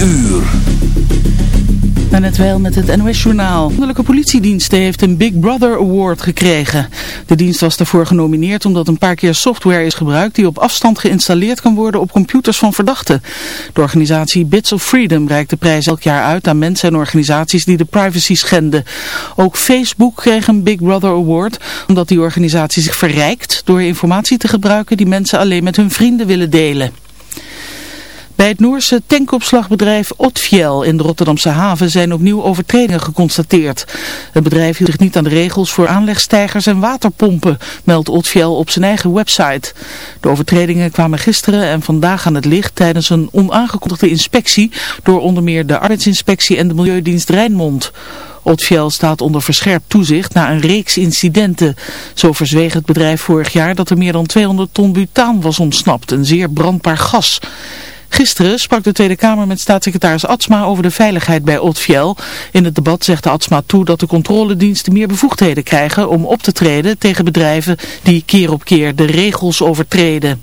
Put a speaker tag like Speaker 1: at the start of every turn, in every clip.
Speaker 1: uur.
Speaker 2: Net wel met het NOS-journaal. De landelijke politiedienst heeft een Big Brother Award gekregen. De dienst was daarvoor genomineerd omdat een paar keer software is gebruikt die op afstand geïnstalleerd kan worden op computers van verdachten. De organisatie Bits of Freedom reikt de prijs elk jaar uit aan mensen en organisaties die de privacy schenden. Ook Facebook kreeg een Big Brother Award omdat die organisatie zich verrijkt door informatie te gebruiken die mensen alleen met hun vrienden willen delen. Bij het Noorse tankopslagbedrijf Otfiel in de Rotterdamse haven zijn opnieuw overtredingen geconstateerd. Het bedrijf hield zich niet aan de regels voor aanlegstijgers en waterpompen, meldt Otfiel op zijn eigen website. De overtredingen kwamen gisteren en vandaag aan het licht tijdens een onaangekondigde inspectie door onder meer de arbeidsinspectie en de Milieudienst Rijnmond. Otfiel staat onder verscherpt toezicht na een reeks incidenten. Zo verzweeg het bedrijf vorig jaar dat er meer dan 200 ton butaan was ontsnapt, een zeer brandbaar gas. Gisteren sprak de Tweede Kamer met staatssecretaris Atsma over de veiligheid bij Otfiel. In het debat zegt Atsma toe dat de controlediensten meer bevoegdheden krijgen om op te treden tegen bedrijven die keer op keer de regels overtreden.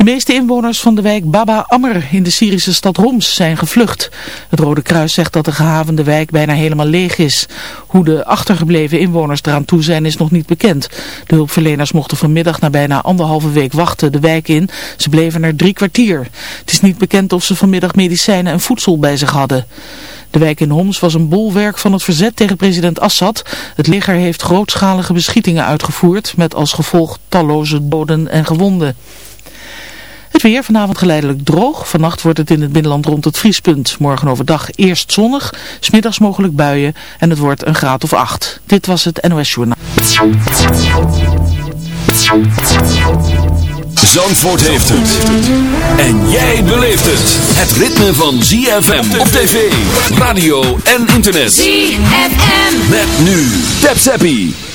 Speaker 2: De meeste inwoners van de wijk Baba Ammer in de Syrische stad Homs zijn gevlucht. Het Rode Kruis zegt dat de gehavende wijk bijna helemaal leeg is. Hoe de achtergebleven inwoners eraan toe zijn is nog niet bekend. De hulpverleners mochten vanmiddag na bijna anderhalve week wachten de wijk in. Ze bleven er drie kwartier. Het is niet bekend of ze vanmiddag medicijnen en voedsel bij zich hadden. De wijk in Homs was een bolwerk van het verzet tegen president Assad. Het leger heeft grootschalige beschietingen uitgevoerd met als gevolg talloze doden en gewonden. Het weer vanavond geleidelijk droog. Vannacht wordt het in het binnenland rond het vriespunt. Morgen overdag eerst zonnig, smiddags mogelijk buien en het wordt een graad of acht. Dit was het NOS Journaal.
Speaker 1: Zandvoort heeft het. En jij beleeft het. Het ritme van ZFM op tv, radio en internet.
Speaker 3: ZFM.
Speaker 1: Met nu. Tap Zappie.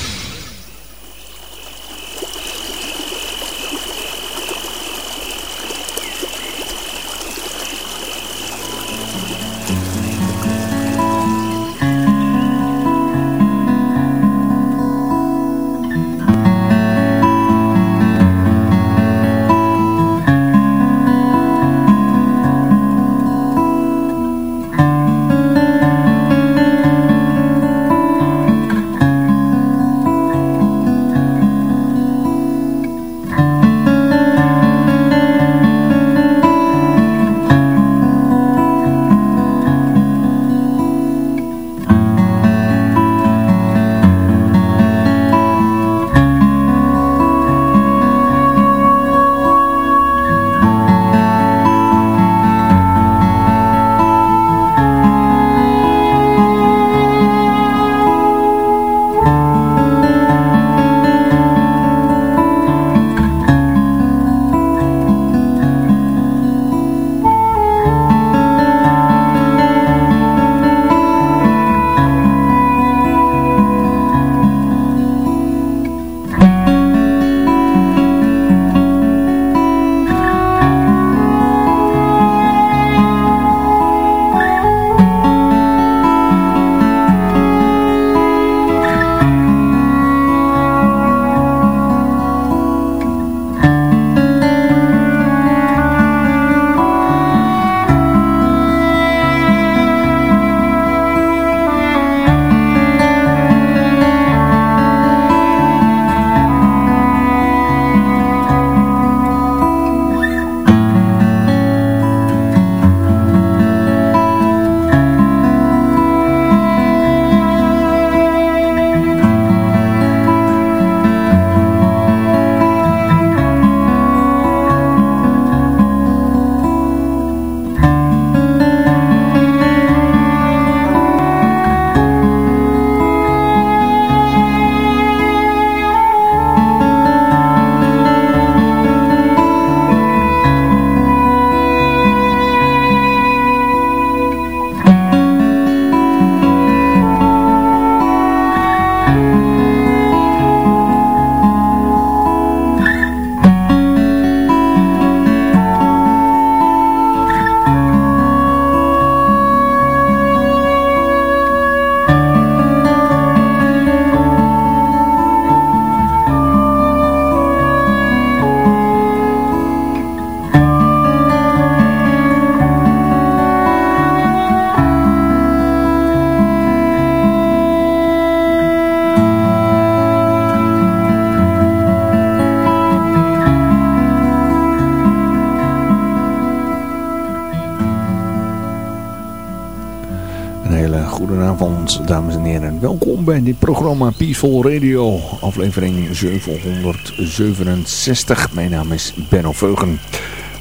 Speaker 3: Bij dit programma Peaceful Radio, aflevering 767. Mijn naam is Benno Veugen.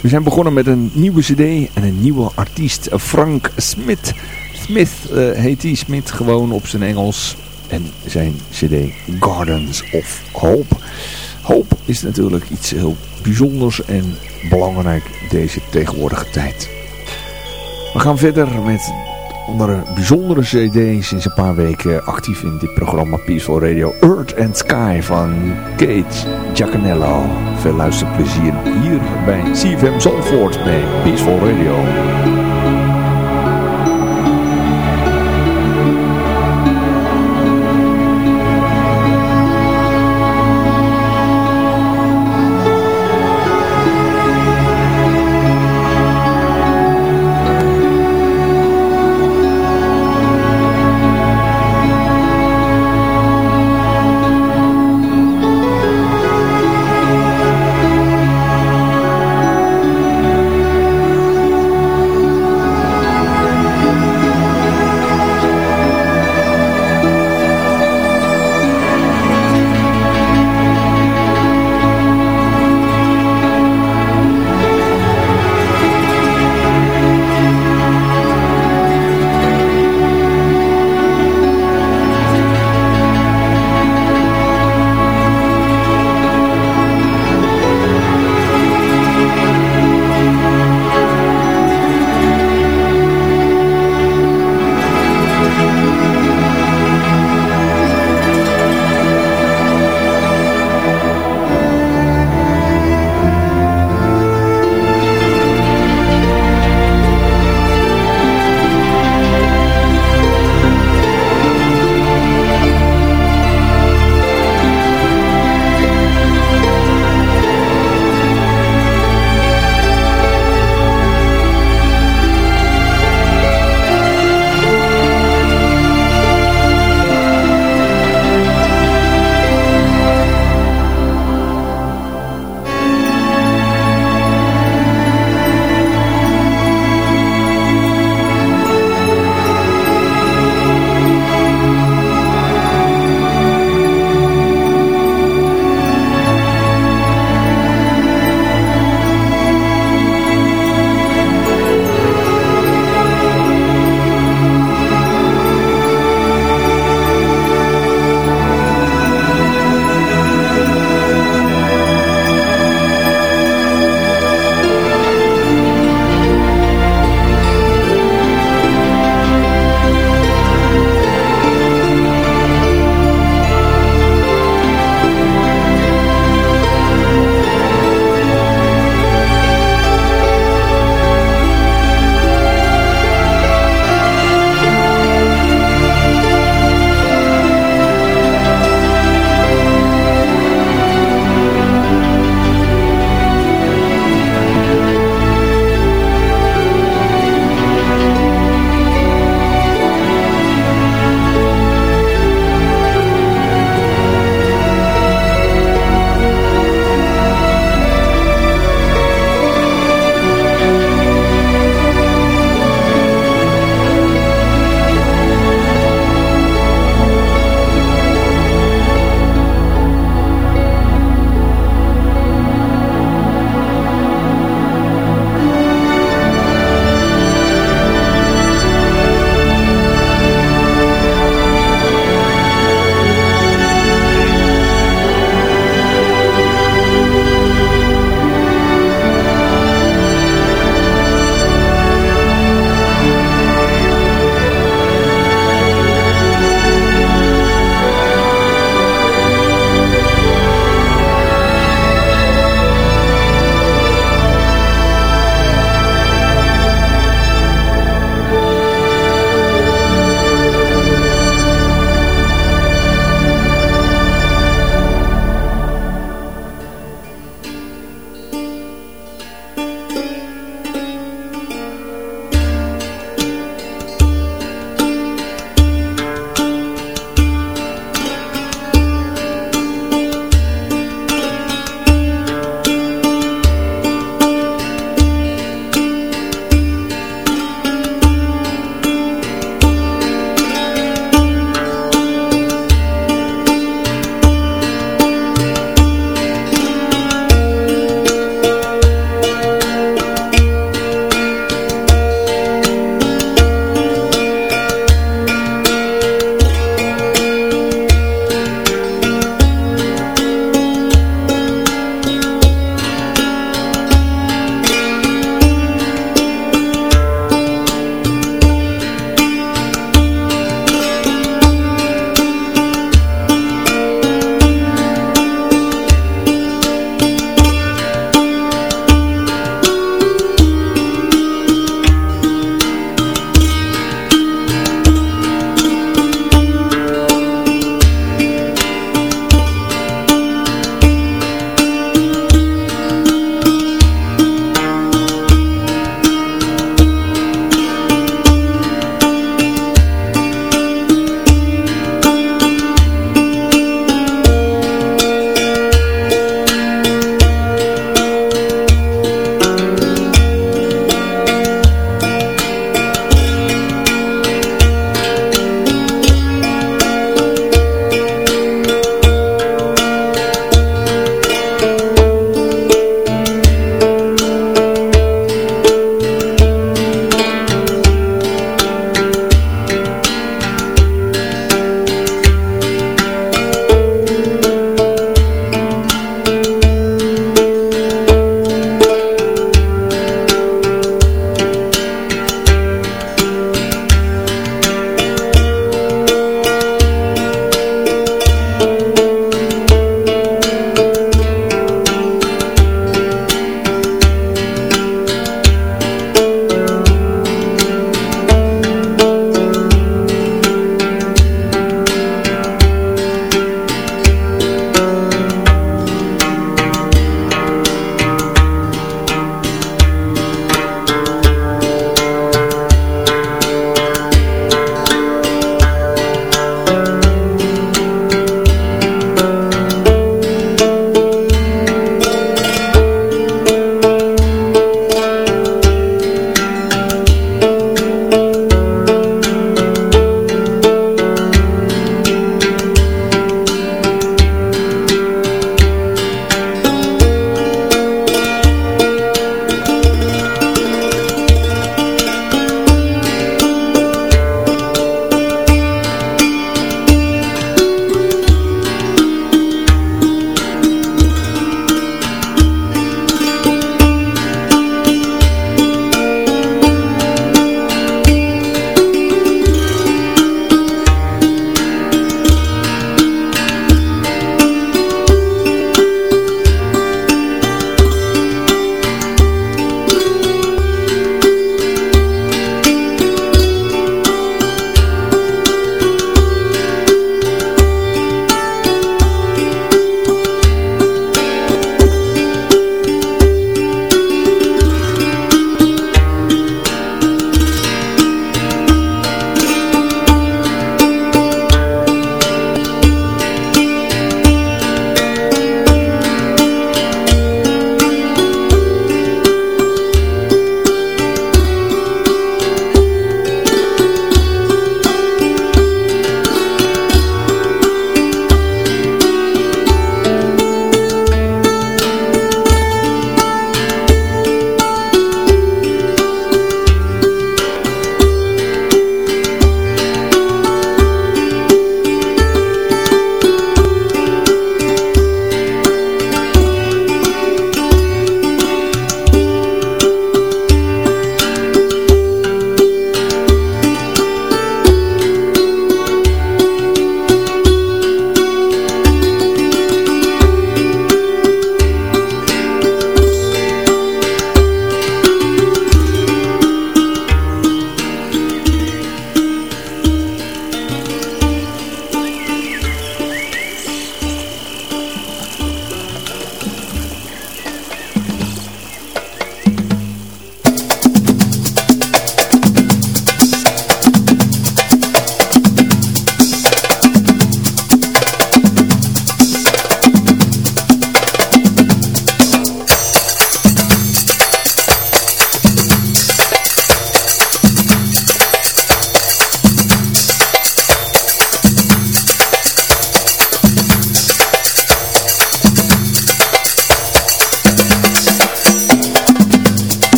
Speaker 3: We zijn begonnen met een nieuwe cd en een nieuwe artiest, Frank Smith. Smith uh, heet hij, Smith gewoon op zijn Engels. En zijn cd Gardens of Hope. Hoop is natuurlijk iets heel bijzonders en belangrijk deze tegenwoordige tijd. We gaan verder met andere bijzondere cd sinds een paar weken actief in dit programma Peaceful Radio. Earth and Sky van Kate Giacanello. Veel luisterplezier hier bij CFM Zandvoort bij Peaceful Radio.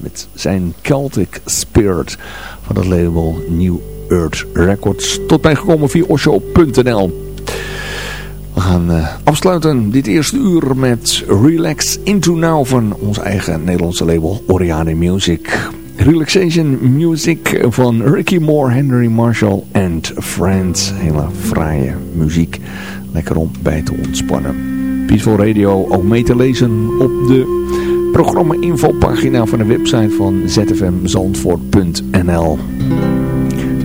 Speaker 3: Met zijn Celtic Spirit van het label New Earth Records. Tot mij gekomen via osho.nl. We gaan uh, afsluiten dit eerste uur met Relax Into Now van ons eigen Nederlandse label Oriane Music. Relaxation Music van Ricky Moore, Henry Marshall en Friends. Hele fraaie muziek. Lekker om bij te ontspannen. Peaceful Radio ook mee te lezen op de programma infopagina van de website van zfmzandvoort.nl.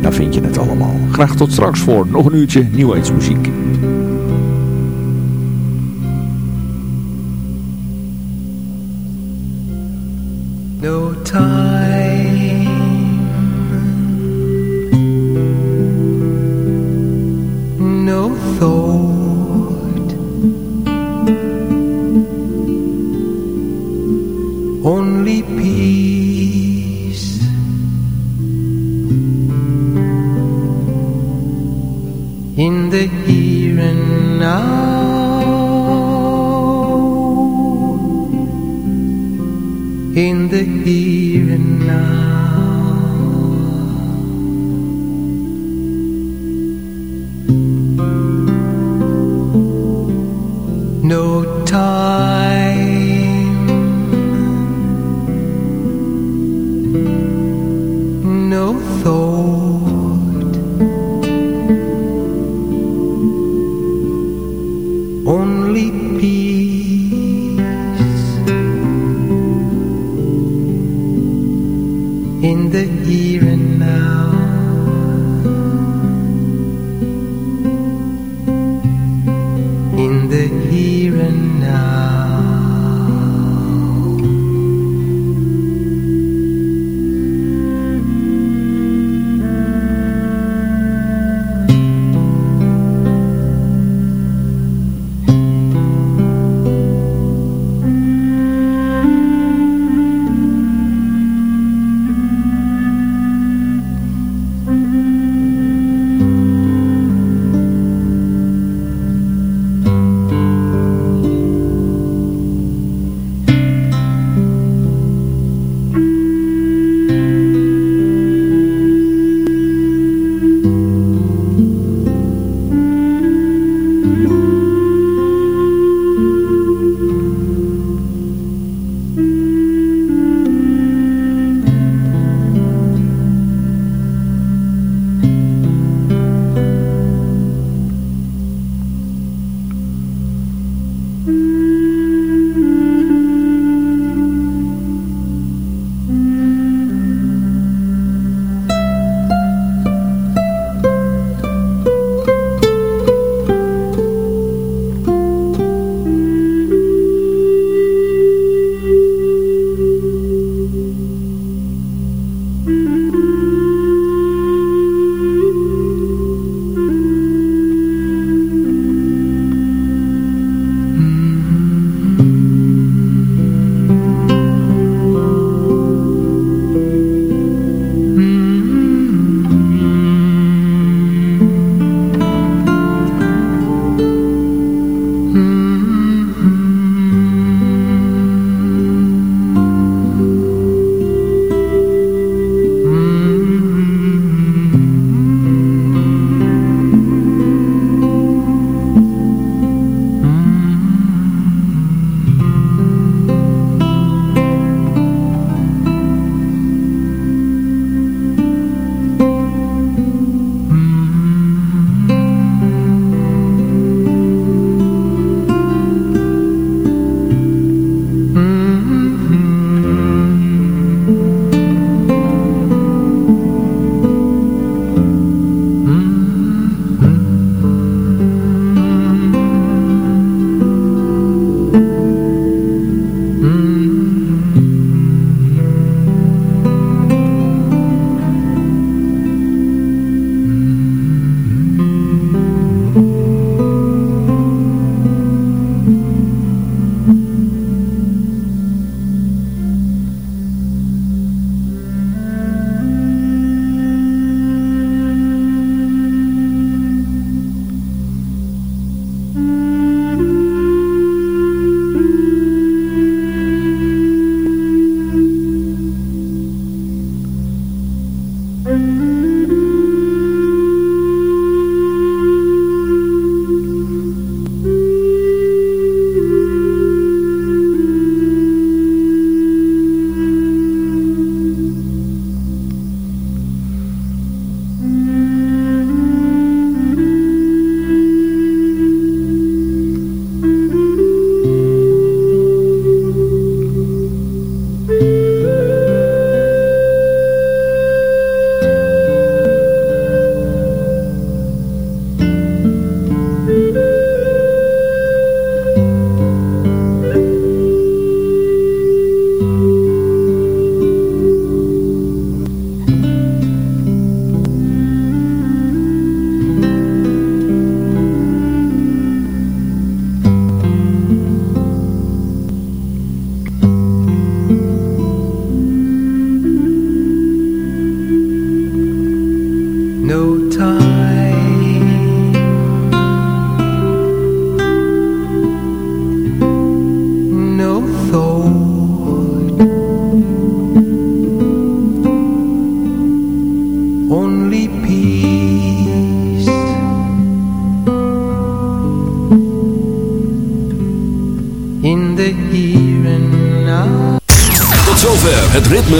Speaker 3: Daar vind je het allemaal. Graag tot straks voor nog een uurtje nieuwheidsmuziek.
Speaker 4: In the here and now, in the here and now.